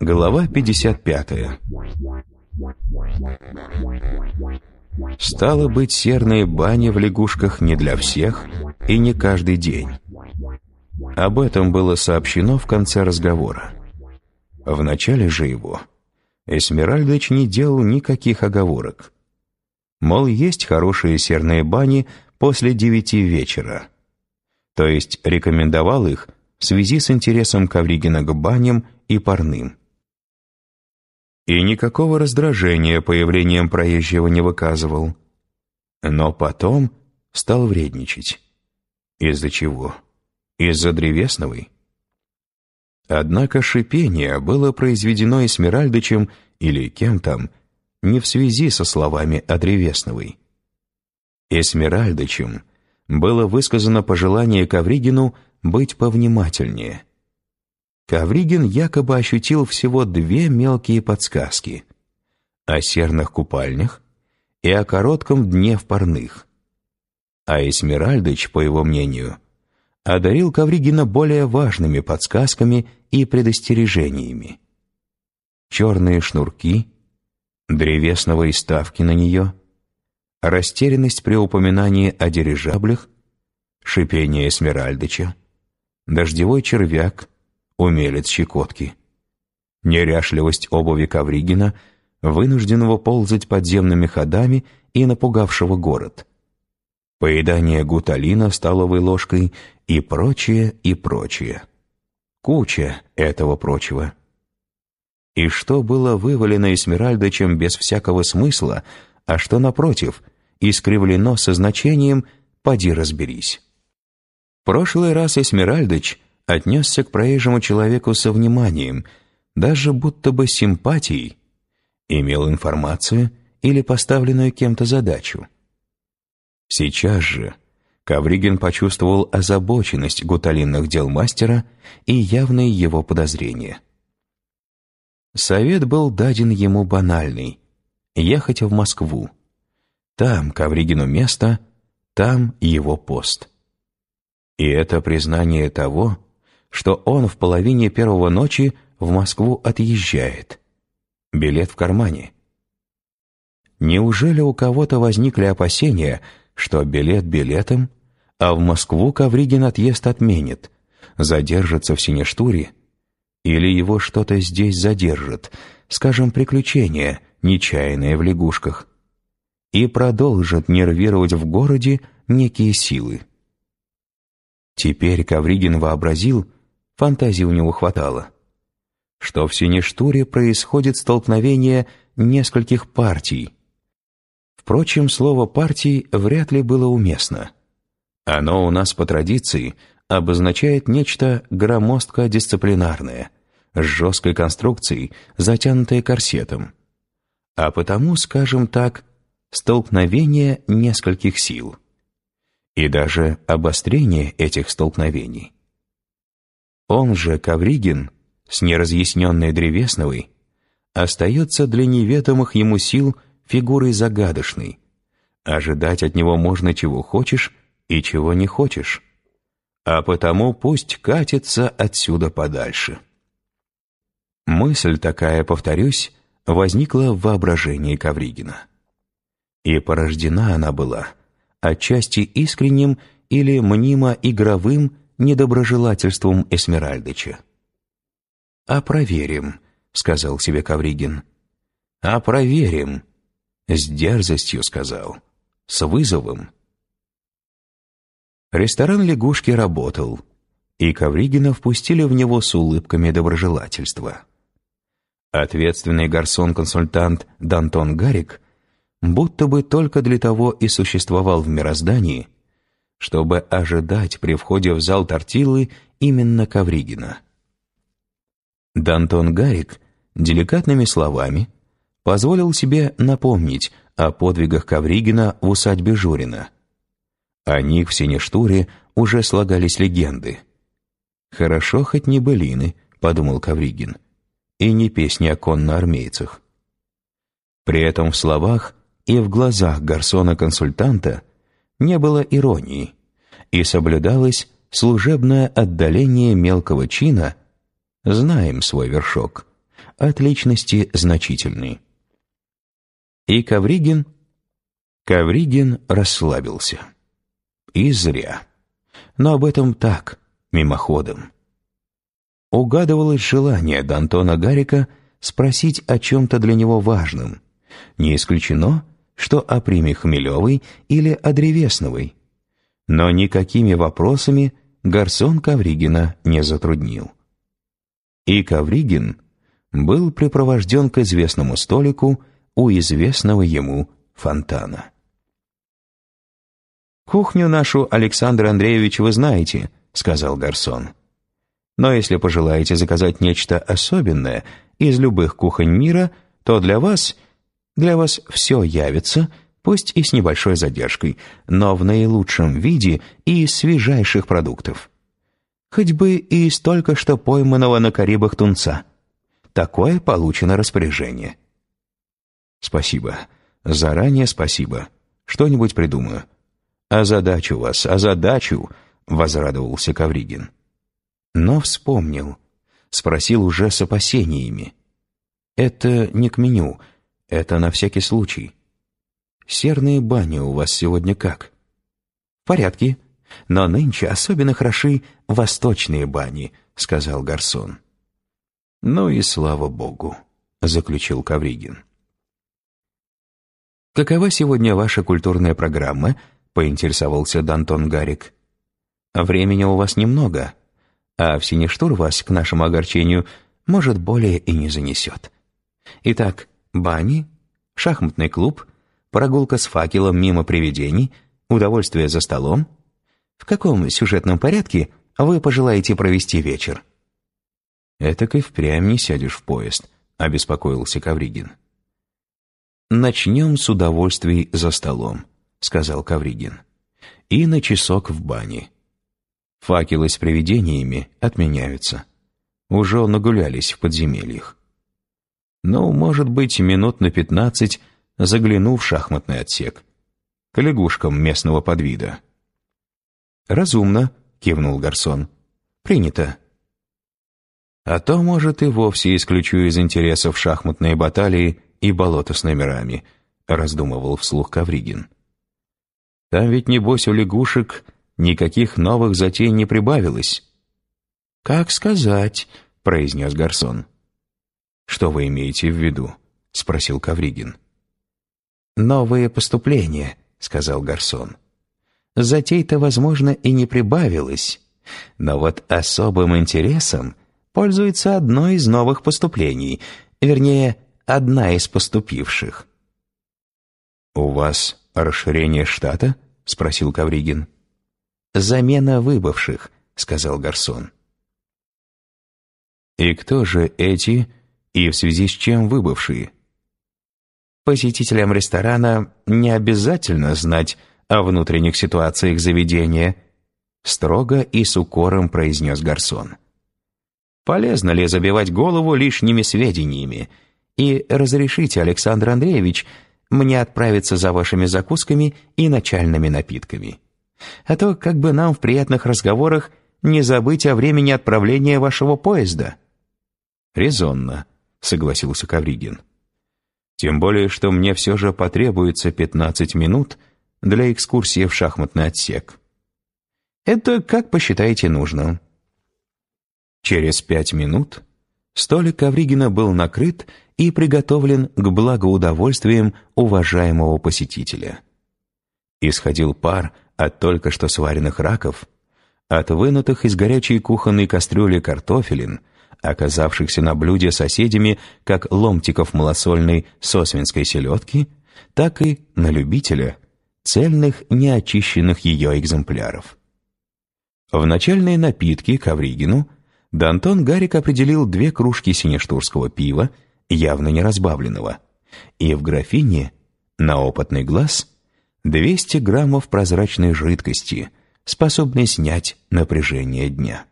Глава 55 Стало быть, серные бани в лягушках не для всех и не каждый день. Об этом было сообщено в конце разговора. В начале же его Эсмеральдыч не делал никаких оговорок. Мол, есть хорошие серные бани после девяти вечера. То есть рекомендовал их в связи с интересом Ковригина к баням и парным. И никакого раздражения появлением проезжего не выказывал. Но потом стал вредничать. Из-за чего? Из-за древесновой? Однако шипение было произведено Эсмеральдычем или кем там, не в связи со словами о Древесновой. Эсмеральдычем было высказано пожелание Ковригину быть повнимательнее. Ковригин якобы ощутил всего две мелкие подсказки о серных купальнях и о коротком дне в парных. А Эсмеральдыч, по его мнению, одарил Ковригина более важными подсказками и предостережениями. Черные шнурки, древесного ставки на нее, растерянность при упоминании о дирижаблях, шипение Эсмеральдыча, дождевой червяк, умелец щекотки, неряшливость обуви Ковригина, вынужденного ползать подземными ходами и напугавшего город, поедание гуталина столовой ложкой и прочее, и прочее. Куча этого прочего. И что было вывалено Эсмеральдычем без всякого смысла, а что, напротив, искривлено со значением «поди разберись». В прошлый раз Эсмеральдыч отнесся к проезжему человеку со вниманием, даже будто бы симпатией, имел информацию или поставленную кем-то задачу. Сейчас же Ковригин почувствовал озабоченность гуталинных дел мастера и явные его подозрения. Совет был даден ему банальный — ехать в Москву. Там Ковригину место, там его пост. И это признание того, что он в половине первого ночи в Москву отъезжает. Билет в кармане. Неужели у кого-то возникли опасения, что билет билетом, а в Москву Ковригин отъезд отменит, задержится в Синештуре или его что-то здесь задержит, скажем, приключение, нечаянное в лягушках, и продолжит нервировать в городе некие силы. Теперь Ковригин вообразил, фантазии у него хватало, что в Синештуре происходит столкновение нескольких партий. Впрочем, слово «партий» вряд ли было уместно. Оно у нас по традиции обозначает нечто громоздко-дисциплинарное, с жесткой конструкцией, затянутой корсетом. А потому, скажем так, столкновение нескольких сил. И даже обострение этих столкновений. Он же, Ковригин, с неразъясненной Древесновой, остается для неведомых ему сил фигурой загадочной. Ожидать от него можно чего хочешь и чего не хочешь. А потому пусть катится отсюда подальше. Мысль такая, повторюсь, возникла в воображении Ковригина. И порождена она была отчасти искренним или мнимо-игровым недоброжелательством Эсмеральдыча. «А проверим», — сказал себе Ковригин. «А проверим», — с дерзостью сказал, с вызовом. Ресторан «Лягушки» работал, и Ковригина впустили в него с улыбками доброжелательства. Ответственный гарсон-консультант Дантон Гарик будто бы только для того и существовал в мироздании, чтобы ожидать при входе в зал тортилы именно Ковригина. Дантон Гарик деликатными словами позволил себе напомнить о подвигах Ковригина в усадьбе Журина. О них в Синештуре уже слагались легенды. «Хорошо хоть не былины», — подумал Ковригин и не песни о конноармейцах. При этом в словах и в глазах гарсона-консультанта не было иронии, и соблюдалось служебное отдаление мелкого чина, знаем свой вершок, от личности значительный. И Ковригин... Ковригин расслабился. И зря. Но об этом так, мимоходом. Угадывалось желание Д'Антона Гарика спросить о чем-то для него важном. Не исключено, что о приме Хмелевой или о Древесновой. Но никакими вопросами Гарсон Ковригина не затруднил. И Ковригин был припровожден к известному столику у известного ему фонтана. «Кухню нашу, Александр Андреевич, вы знаете», — сказал Гарсон. «Но если пожелаете заказать нечто особенное из любых кухонь мира, то для вас, для вас все явится, пусть и с небольшой задержкой, но в наилучшем виде и из свежайших продуктов. Хоть бы и из только что пойманного на Карибах тунца. Такое получено распоряжение». «Спасибо. Заранее спасибо. Что-нибудь придумаю». «А задачу вас, а задачу!» — возрадовался Кавригин. Но вспомнил. Спросил уже с опасениями. «Это не к меню, это на всякий случай. Серные бани у вас сегодня как?» «В порядке, но нынче особенно хороши восточные бани», — сказал Гарсон. «Ну и слава богу», — заключил Кавригин. «Какова сегодня ваша культурная программа?» поинтересовался Дантон Гарик. «Времени у вас немного, а в Синештур вас, к нашему огорчению, может, более и не занесет. Итак, бани, шахматный клуб, прогулка с факелом мимо привидений, удовольствие за столом. В каком сюжетном порядке вы пожелаете провести вечер?» «Этак и впрямь не сядешь в поезд», — обеспокоился Кавригин. «Начнем с удовольствий за столом», — сказал Кавригин. «И на часок в бане. Факелы с привидениями отменяются. Уже нагулялись в подземельях. Ну, может быть, минут на пятнадцать загляну в шахматный отсек. К лягушкам местного подвида». «Разумно», — кивнул Гарсон. «Принято». А то, может, и вовсе исключу из интересов шахматные баталии и болото с номерами, раздумывал вслух Кавригин. Там ведь, небось, у лягушек никаких новых затей не прибавилось». «Как сказать?» — произнес Гарсон. «Что вы имеете в виду?» — спросил Кавригин. «Новые поступления», — сказал Гарсон. «Затей-то, возможно, и не прибавилось, но вот особым интересом пользуется одно из новых поступлений, вернее, одна из поступивших». «У вас расширение штата?» — спросил Кавригин. «Замена выбывших», — сказал Гарсон. «И кто же эти, и в связи с чем выбывшие?» «Посетителям ресторана не обязательно знать о внутренних ситуациях заведения», строго и с укором произнес Гарсон. «Полезно ли забивать голову лишними сведениями? И разрешите, Александр Андреевич, мне отправиться за вашими закусками и начальными напитками. А то как бы нам в приятных разговорах не забыть о времени отправления вашего поезда». «Резонно», — согласился Кавригин. «Тем более, что мне все же потребуется 15 минут для экскурсии в шахматный отсек». «Это как посчитаете нужно». Через пять минут столик Кавригина был накрыт и приготовлен к благоудовольствиям уважаемого посетителя. Исходил пар от только что сваренных раков, от вынутых из горячей кухонной кастрюли картофелин, оказавшихся на блюде соседями как ломтиков малосольной сосвинской селедки, так и, на любителя, цельных неочищенных ее экземпляров. В начальные напитки Ковригину Д'Антон Гарик определил две кружки синештурского пива явно не разбавленного, и в графине, на опытный глаз, 200 граммов прозрачной жидкости, способной снять напряжение дня.